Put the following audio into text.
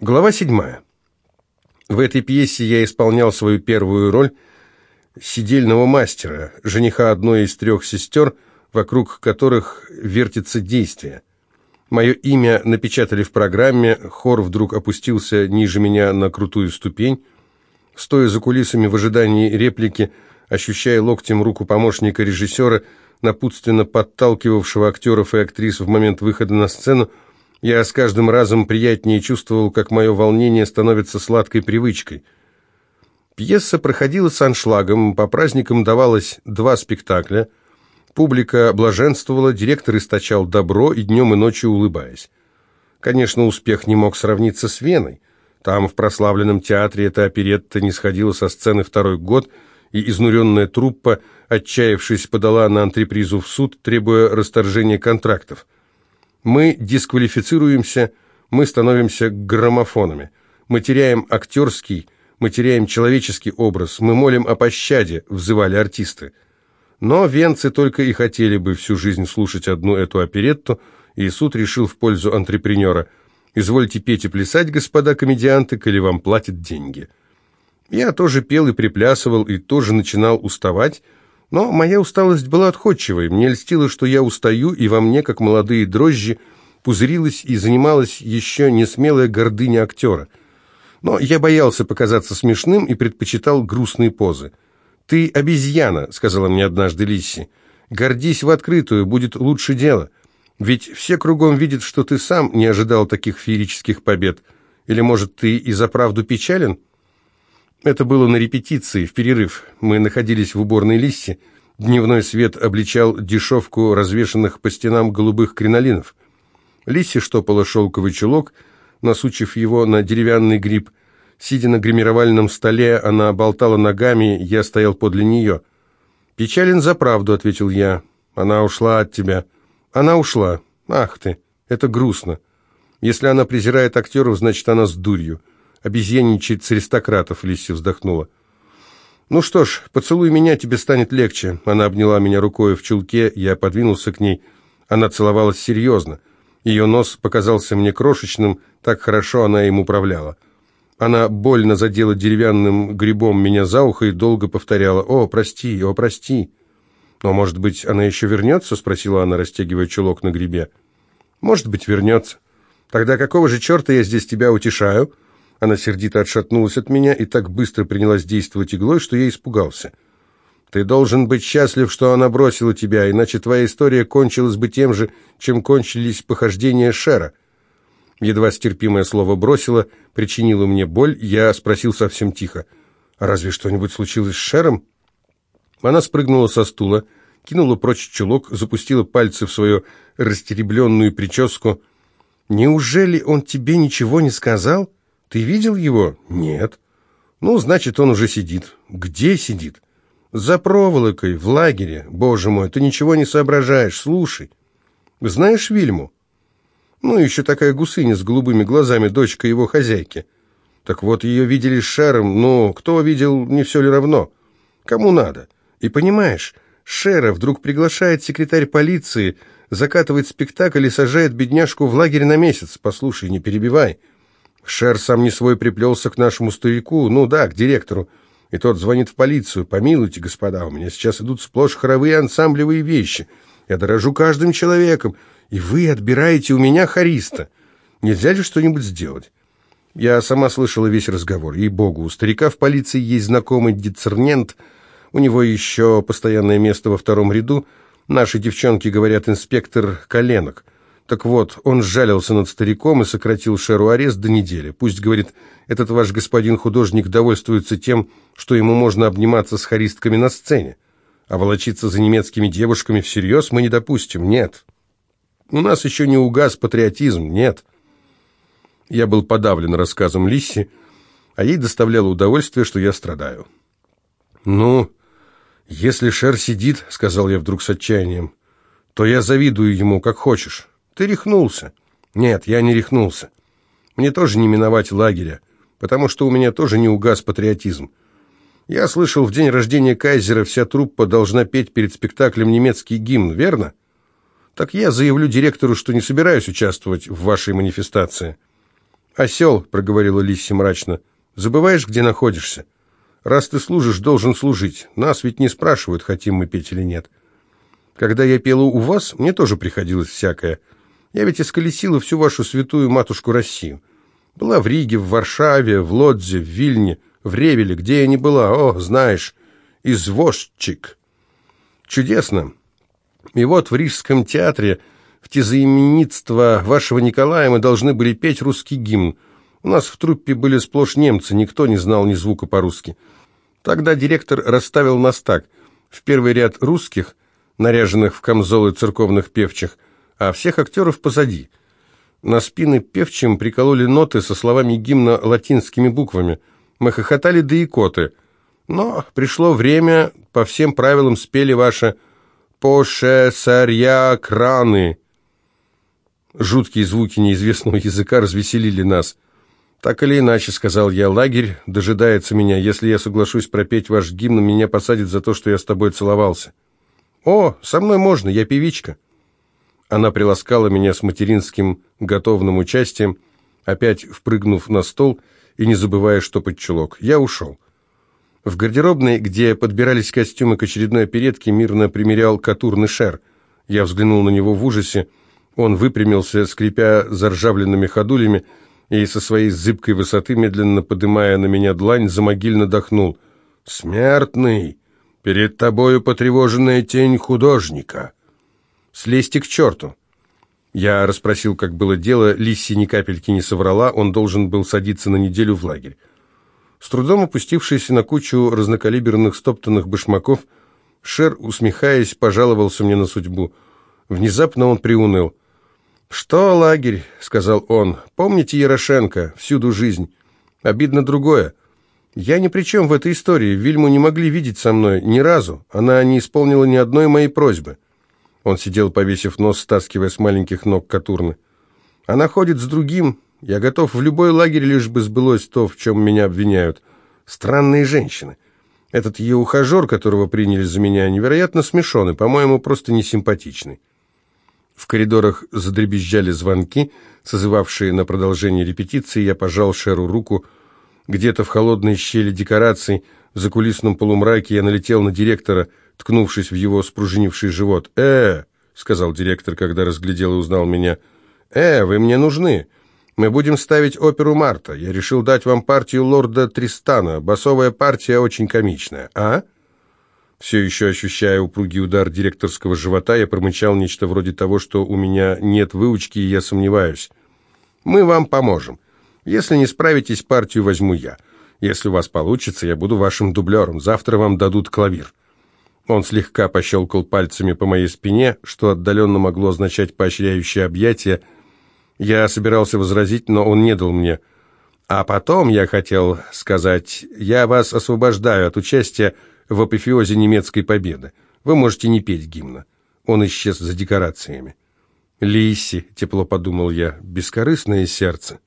Глава седьмая. В этой пьесе я исполнял свою первую роль сидельного мастера, жениха одной из трех сестер, вокруг которых вертится действие. Мое имя напечатали в программе, хор вдруг опустился ниже меня на крутую ступень. Стоя за кулисами в ожидании реплики, ощущая локтем руку помощника режиссера, напутственно подталкивавшего актеров и актрис в момент выхода на сцену, я с каждым разом приятнее чувствовал, как мое волнение становится сладкой привычкой. Пьеса проходила с аншлагом, по праздникам давалось два спектакля. Публика блаженствовала, директор источал добро и днем и ночью улыбаясь. Конечно, успех не мог сравниться с Веной. Там, в прославленном театре, эта оперетта не сходила со сцены второй год, и изнуренная труппа, отчаявшись, подала на антрепризу в суд, требуя расторжения контрактов. Мы дисквалифицируемся, мы становимся граммофонами. Мы теряем актерский, мы теряем человеческий образ, мы молим о пощаде, взывали артисты. Но венцы только и хотели бы всю жизнь слушать одну эту оперетту, и суд решил в пользу антрепренера. «Извольте петь и плясать, господа комедианты, коли вам платят деньги». Я тоже пел и приплясывал, и тоже начинал уставать, но моя усталость была отходчивой. Мне льстило, что я устаю, и во мне, как молодые дрожжи, пузырилась и занималась еще несмелая гордыня актера. Но я боялся показаться смешным и предпочитал грустные позы. «Ты обезьяна», — сказала мне однажды Лисси. «Гордись в открытую, будет лучше дело. Ведь все кругом видят, что ты сам не ожидал таких феерических побед. Или, может, ты и за правду печален?» Это было на репетиции, в перерыв. Мы находились в уборной листе. Дневной свет обличал дешевку развешанных по стенам голубых кринолинов. Лисси штопала шелковый чулок, насучив его на деревянный гриб. Сидя на гримировальном столе, она болтала ногами, я стоял подле нее. «Печален за правду», — ответил я. «Она ушла от тебя». «Она ушла. Ах ты, это грустно. Если она презирает актеров, значит, она с дурью» обезьянничает с аристократов», — Лисси вздохнула. «Ну что ж, поцелуй меня, тебе станет легче». Она обняла меня рукой в чулке, я подвинулся к ней. Она целовалась серьезно. Ее нос показался мне крошечным, так хорошо она им управляла. Она больно задела деревянным грибом меня за ухо и долго повторяла «О, прости, о, прости». «Но, может быть, она еще вернется?» — спросила она, растягивая чулок на грибе. «Может быть, вернется. Тогда какого же черта я здесь тебя утешаю?» Она сердито отшатнулась от меня и так быстро принялась действовать иглой, что я испугался. «Ты должен быть счастлив, что она бросила тебя, иначе твоя история кончилась бы тем же, чем кончились похождения Шера». Едва стерпимое слово «бросила» причинило мне боль, я спросил совсем тихо. «А разве что-нибудь случилось с Шером?» Она спрыгнула со стула, кинула прочь чулок, запустила пальцы в свою растеребленную прическу. «Неужели он тебе ничего не сказал?» Ты видел его? Нет. Ну, значит, он уже сидит. Где сидит? За проволокой, в лагере. Боже мой, ты ничего не соображаешь. Слушай. Знаешь Вильму? Ну, еще такая гусыня с голубыми глазами, дочка его хозяйки. Так вот, ее видели с Шером, но кто видел, не все ли равно. Кому надо. И понимаешь, Шера вдруг приглашает секретарь полиции, закатывает спектакль и сажает бедняжку в лагерь на месяц. Послушай, не перебивай. Шер сам не свой приплелся к нашему старику, ну да, к директору. И тот звонит в полицию. «Помилуйте, господа, у меня сейчас идут сплошь хоровые ансамблевые вещи. Я дорожу каждым человеком, и вы отбираете у меня хариста. Нельзя ли что-нибудь сделать?» Я сама слышала весь разговор. Ей-богу, у старика в полиции есть знакомый дицернент, у него еще постоянное место во втором ряду. Наши девчонки говорят инспектор коленок. Так вот, он сжалился над стариком и сократил Шеру арест до недели. Пусть, говорит, этот ваш господин художник довольствуется тем, что ему можно обниматься с хористками на сцене. А волочиться за немецкими девушками всерьез мы не допустим, нет. У нас еще не угас патриотизм, нет. Я был подавлен рассказом Лисси, а ей доставляло удовольствие, что я страдаю. «Ну, если Шер сидит, — сказал я вдруг с отчаянием, — то я завидую ему, как хочешь». Ты рехнулся. Нет, я не рехнулся. Мне тоже не миновать лагеря, потому что у меня тоже не угас патриотизм. Я слышал, в день рождения кайзера вся труппа должна петь перед спектаклем немецкий гимн, верно? Так я заявлю директору, что не собираюсь участвовать в вашей манифестации. «Осел», — проговорила Лисси мрачно, — «забываешь, где находишься? Раз ты служишь, должен служить. Нас ведь не спрашивают, хотим мы петь или нет. Когда я пела у вас, мне тоже приходилось всякое. Я ведь исколесила всю вашу святую матушку Россию. Была в Риге, в Варшаве, в Лодзе, в Вильне, в Ревеле, где я не была, о, знаешь, извозчик. Чудесно. И вот в Рижском театре в тезаименитство вашего Николая мы должны были петь русский гимн. У нас в труппе были сплошь немцы, никто не знал ни звука по-русски. Тогда директор расставил нас так. В первый ряд русских, наряженных в камзолы церковных певчих, а всех актеров позади. На спины певчим прикололи ноты со словами гимна латинскими буквами. Мы хохотали до икоты. Но пришло время, по всем правилам спели ваше «Поше сарья краны». Жуткие звуки неизвестного языка развеселили нас. «Так или иначе», — сказал я, — «лагерь дожидается меня. Если я соглашусь пропеть ваш гимн, меня посадят за то, что я с тобой целовался». «О, со мной можно, я певичка». Она приласкала меня с материнским готовным участием, опять впрыгнув на стол и не забывая штопать чулок. Я ушел. В гардеробной, где подбирались костюмы к очередной оперетке, мирно примерял катурный шер. Я взглянул на него в ужасе. Он выпрямился, скрипя заржавленными ходулями, и со своей зыбкой высоты, медленно подымая на меня длань, замогильно дохнул. «Смертный! Перед тобою потревоженная тень художника!» «Слезьте к черту!» Я расспросил, как было дело, Лисси ни капельки не соврала, он должен был садиться на неделю в лагерь. С трудом опустившийся на кучу разнокалиберных стоптанных башмаков, Шер, усмехаясь, пожаловался мне на судьбу. Внезапно он приуныл. «Что, лагерь?» — сказал он. «Помните Ярошенко? Всюду жизнь. Обидно другое. Я ни при чем в этой истории. Вильму не могли видеть со мной ни разу. Она не исполнила ни одной моей просьбы». Он сидел, повесив нос, стаскивая с маленьких ног Катурны. «Она ходит с другим. Я готов в любой лагерь, лишь бы сбылось то, в чем меня обвиняют. Странные женщины. Этот ее ухажер, которого приняли за меня, невероятно смешон и, по-моему, просто несимпатичный». В коридорах задребезжали звонки, созывавшие на продолжение репетиции. Я пожал Шеру руку. Где-то в холодной щели декораций, в закулисном полумраке я налетел на директора, ткнувшись в его спружинивший живот. «Э!» — сказал директор, когда разглядел и узнал меня. «Э, вы мне нужны. Мы будем ставить оперу Марта. Я решил дать вам партию лорда Тристана. Басовая партия очень комичная. А?» Все еще ощущая упругий удар директорского живота, я промычал нечто вроде того, что у меня нет выучки, и я сомневаюсь. «Мы вам поможем. Если не справитесь, партию возьму я. Если у вас получится, я буду вашим дублером. Завтра вам дадут клавир». Он слегка пощелкал пальцами по моей спине, что отдаленно могло означать поощряющее объятие. Я собирался возразить, но он не дал мне. «А потом я хотел сказать, я вас освобождаю от участия в апофеозе немецкой победы. Вы можете не петь гимна. Он исчез за декорациями. «Лиси», — тепло подумал я, — «бескорыстное сердце».